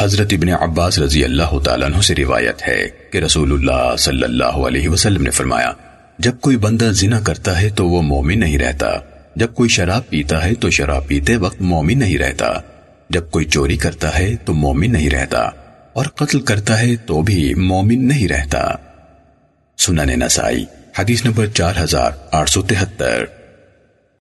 حضرت ابن عباس رضی اللہ تعالیٰ عنہ سے روایت ہے کہ رسول اللہ صلی اللہ علیہ وسلم نے فرمایا، جب کوئی بندہ زنا کرتا ہے تو وہ مومن نہیں رہتا، جب کوئی شراب پیتا ہے تو شراب پیتے وقت مومن نہیں رہتا، جب کوئی چوری کرتا ہے تو مومن نہیں رہتا، اور قتل کرتا ہے تو بھی مومن نہیں رہتا۔ سنن نسائی، حدیث نمبر چار ہزار آٹھ سو تہتر۔